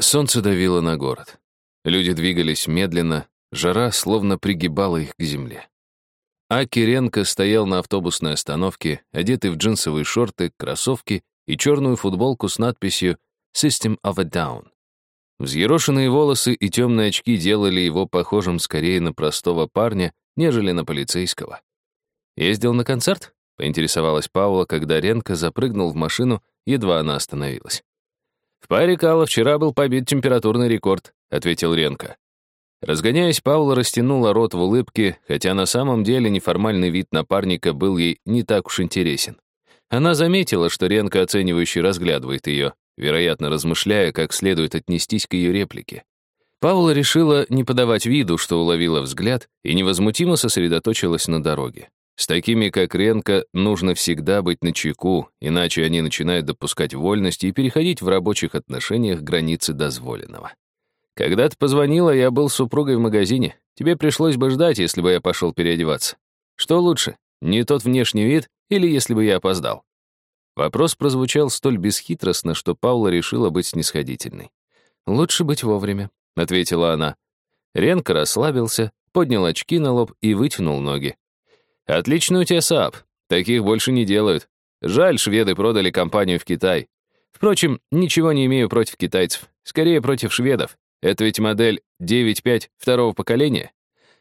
Солнце давило на город. Люди двигались медленно, жара словно пригибала их к земле. А Киренко стоял на автобусной остановке, одетый в джинсовые шорты, кроссовки и черную футболку с надписью «System of a Down». Взъерошенные волосы и темные очки делали его похожим скорее на простого парня, нежели на полицейского. «Ездил на концерт?» — поинтересовалась Паула, когда Ренко запрыгнул в машину, едва она остановилась. «В паре Кала вчера был побит температурный рекорд», — ответил Ренко. Разгоняясь, Паула растянула рот в улыбке, хотя на самом деле неформальный вид напарника был ей не так уж интересен. Она заметила, что Ренко оценивающе разглядывает ее, вероятно, размышляя, как следует отнестись к ее реплике. Паула решила не подавать виду, что уловила взгляд, и невозмутимо сосредоточилась на дороге. С такими, как Ренко, нужно всегда быть начеку, иначе они начинают допускать вольности и переходить в рабочих отношениях границы дозволенного. Когда ты позвонила, я был с супругой в магазине. Тебе пришлось бы ждать, если бы я пошел переодеваться. Что лучше, не тот внешний вид или если бы я опоздал? Вопрос прозвучал столь бесхитростно, что Паула решила быть снисходительной. «Лучше быть вовремя», — ответила она. Ренко расслабился, поднял очки на лоб и вытянул ноги. «Отличный у тебя Saab. Таких больше не делают. Жаль, шведы продали компанию в Китай. Впрочем, ничего не имею против китайцев. Скорее, против шведов. Это ведь модель 9.5 второго поколения?»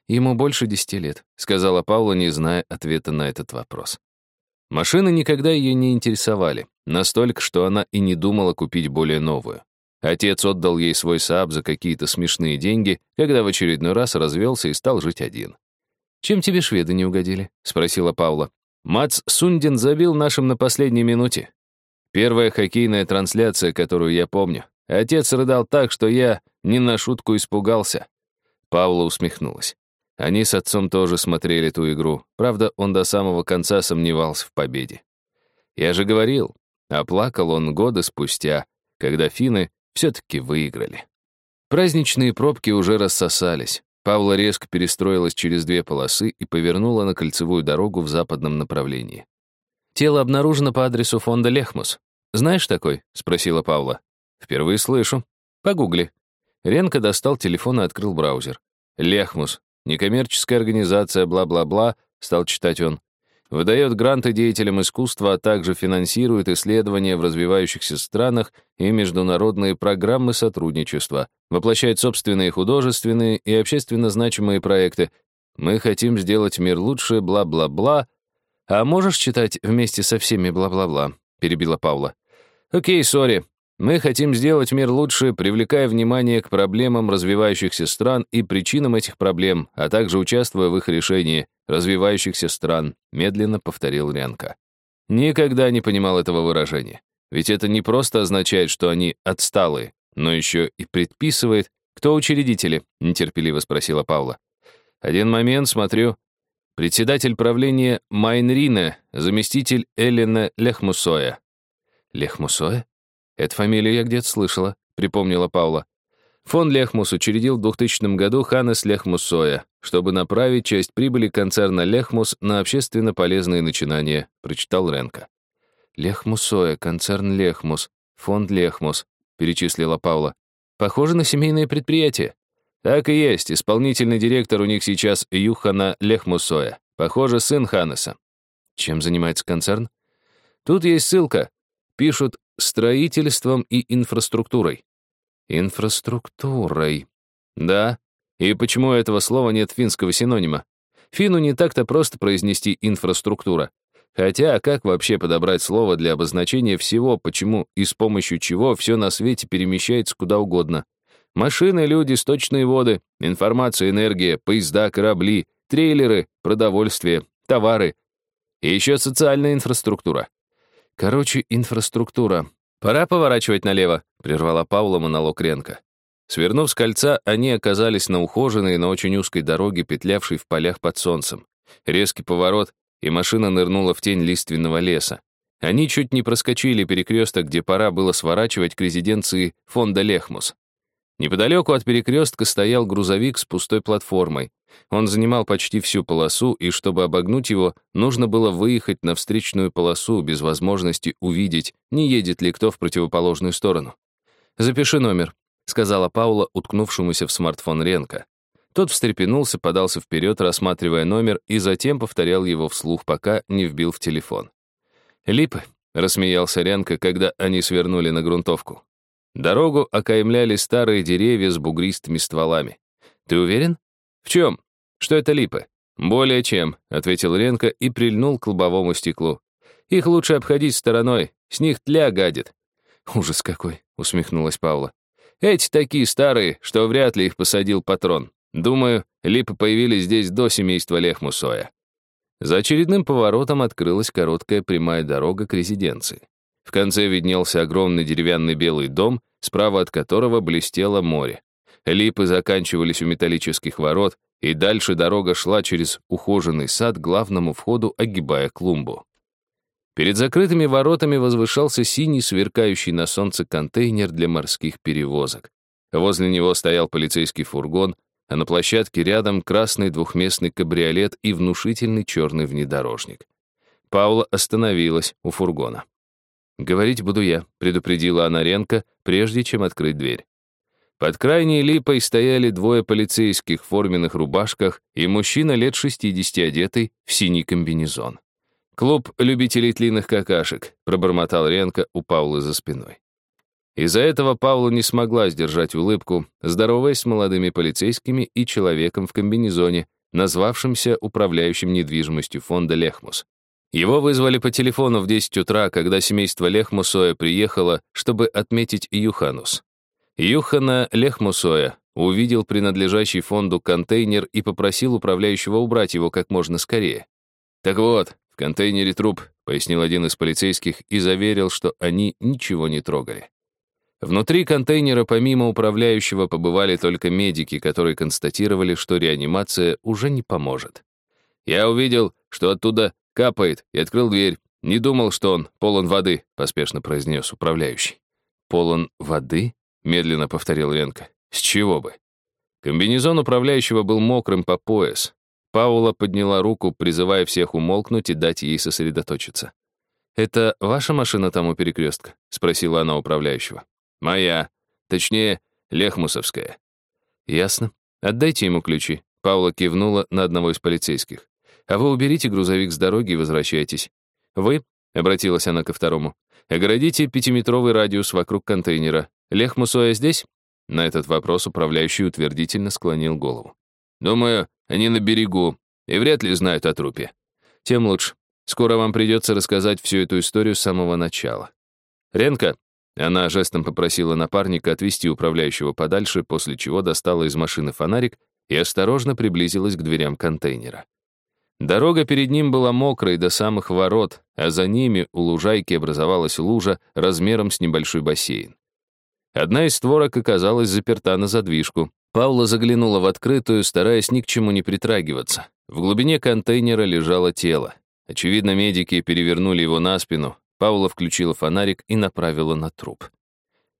«Ему больше десяти лет», — сказала Паула, не зная ответа на этот вопрос. Машины никогда ее не интересовали, настолько, что она и не думала купить более новую. Отец отдал ей свой Saab за какие-то смешные деньги, когда в очередной раз развелся и стал жить один. «Чем тебе шведы не угодили?» — спросила Паула. «Мац Сундин забил нашим на последней минуте. Первая хоккейная трансляция, которую я помню. Отец рыдал так, что я не на шутку испугался». Паула усмехнулась. Они с отцом тоже смотрели ту игру. Правда, он до самого конца сомневался в победе. Я же говорил, оплакал он годы спустя, когда финны все-таки выиграли. Праздничные пробки уже рассосались. Павла резко перестроилась через две полосы и повернула на кольцевую дорогу в западном направлении. «Тело обнаружено по адресу фонда Лехмус. Знаешь такой?» — спросила Павла. «Впервые слышу. Погугли». Ренко достал телефон и открыл браузер. «Лехмус. Некоммерческая организация, бла-бла-бла, стал читать он. Выдает гранты деятелям искусства, а также финансирует исследования в развивающихся странах и международные программы сотрудничества, воплощает собственные художественные и общественно значимые проекты. Мы хотим сделать мир лучше, бла-бла-бла. А можешь читать вместе со всеми бла-бла-бла? перебила Павла. Окей, сори. Мы хотим сделать мир лучше, привлекая внимание к проблемам развивающихся стран и причинам этих проблем, а также участвуя в их решении развивающихся стран, медленно повторил Рянка. Никогда не понимал этого выражения. Ведь это не просто означает, что они отсталые, но еще и предписывает, кто учредители, нетерпеливо спросила Павла. Один момент, смотрю. Председатель правления Майнрина, заместитель Эллена Лехмусоя. Лехмусоя? «Эту фамилию я где-то слышала», — припомнила Паула. Фон Лехмус учредил в 2000 году Ханес Лехмусоя, чтобы направить часть прибыли концерна Лехмус на общественно полезные начинания, прочитал Ренко. Лехмусоя, концерн Лехмус, фонд Лехмус, перечислила Паула. Похоже на семейное предприятие. Так и есть, исполнительный директор у них сейчас Юхана Лехмусоя. Похоже, сын Ханеса. Чем занимается концерн? Тут есть ссылка. Пишут строительством и инфраструктурой. Инфраструктурой. Да. И почему этого слова нет финского синонима? Фину не так-то просто произнести инфраструктура. Хотя, как вообще подобрать слово для обозначения всего, почему и с помощью чего все на свете перемещается куда угодно? Машины, люди, сточные воды, информация, энергия, поезда, корабли, трейлеры, продовольствие, товары. И еще социальная инфраструктура. Короче, инфраструктура. Пора поворачивать налево, прервала Паула монолог Ренка. Свернув с кольца, они оказались на ухоженной, но очень узкой дороге, петлявшей в полях под солнцем. Резкий поворот, и машина нырнула в тень лиственного леса. Они чуть не проскочили перекресток, где пора было сворачивать к резиденции фонда Лехмус. Неподалеку от перекрестка стоял грузовик с пустой платформой. Он занимал почти всю полосу, и чтобы обогнуть его, нужно было выехать на встречную полосу без возможности увидеть, не едет ли кто в противоположную сторону. «Запиши номер», сказала Паула, уткнувшемуся в смартфон Ренка. Тот встрепенулся, подался вперед, рассматривая номер, и затем повторял его вслух, пока не вбил в телефон. «Липы», — рассмеялся Ренка, когда они свернули на грунтовку. Дорогу окаймляли старые деревья с бугристыми стволами. «Ты уверен?» «В чем? Что это липы?» «Более чем», — ответил Ренко и прильнул к лобовому стеклу. «Их лучше обходить стороной, с них тля гадит». «Ужас какой», — усмехнулась Павла. «Эти такие старые, что вряд ли их посадил патрон. Думаю, липы появились здесь до семейства Лехмусоя». За очередным поворотом открылась короткая прямая дорога к резиденции. В конце виднелся огромный деревянный белый дом, справа от которого блестело море. Липы заканчивались у металлических ворот, и дальше дорога шла через ухоженный сад к главному входу, огибая клумбу. Перед закрытыми воротами возвышался синий, сверкающий на солнце контейнер для морских перевозок. Возле него стоял полицейский фургон, а на площадке рядом красный двухместный кабриолет и внушительный черный внедорожник. Паула остановилась у фургона. «Говорить буду я», — предупредила она Ренко, прежде чем открыть дверь. Под крайней липой стояли двое полицейских в форменных рубашках и мужчина лет 60 одетый в синий комбинезон. «Клуб любителей тлинных какашек», — пробормотал Ренко у Паулы за спиной. Из-за этого Паула не смогла сдержать улыбку, здороваясь с молодыми полицейскими и человеком в комбинезоне, назвавшимся управляющим недвижимостью фонда «Лехмус». Его вызвали по телефону в 10 утра, когда семейство Лехмусоя приехало, чтобы отметить Юханус. Юхана Лехмусоя увидел принадлежащий фонду контейнер и попросил управляющего убрать его как можно скорее. «Так вот, в контейнере труп», — пояснил один из полицейских и заверил, что они ничего не трогали. Внутри контейнера помимо управляющего побывали только медики, которые констатировали, что реанимация уже не поможет. «Я увидел, что оттуда капает, и открыл дверь. Не думал, что он полон воды», — поспешно произнес управляющий. «Полон воды?» медленно повторил Ленка. С чего бы? Комбинезон управляющего был мокрым по пояс. Паула подняла руку, призывая всех умолкнуть и дать ей сосредоточиться. «Это ваша машина там у перекрестка?» — спросила она управляющего. «Моя. Точнее, Лехмусовская». «Ясно. Отдайте ему ключи». Паула кивнула на одного из полицейских. «А вы уберите грузовик с дороги и возвращайтесь. Вы, — обратилась она ко второму, — огородите пятиметровый радиус вокруг контейнера. Лех Мусоя здесь? На этот вопрос управляющий утвердительно склонил голову. Думаю, они на берегу и вряд ли знают о трупе. Тем лучше. Скоро вам придется рассказать всю эту историю с самого начала. Ренка, она жестом попросила напарника отвести управляющего подальше, после чего достала из машины фонарик и осторожно приблизилась к дверям контейнера. Дорога перед ним была мокрой до самых ворот, а за ними у лужайки образовалась лужа размером с небольшой бассейн. Одна из створок оказалась заперта на задвижку. Паула заглянула в открытую, стараясь ни к чему не притрагиваться. В глубине контейнера лежало тело. Очевидно, медики перевернули его на спину. Паула включила фонарик и направила на труп.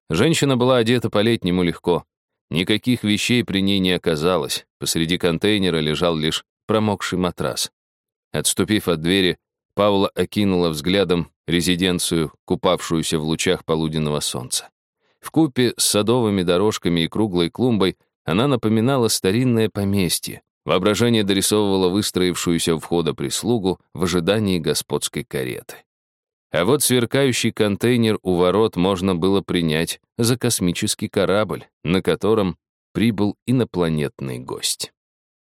Женщина была одета по-летнему легко. Никаких вещей при ней не оказалось. Посреди контейнера лежал лишь промокший матрас. Отступив от двери, Паула окинула взглядом резиденцию, купавшуюся в лучах полуденного солнца. В купе с садовыми дорожками и круглой клумбой она напоминала старинное поместье. Воображение дорисовывало выстроившуюся у входа прислугу в ожидании господской кареты. А вот сверкающий контейнер у ворот можно было принять за космический корабль, на котором прибыл инопланетный гость.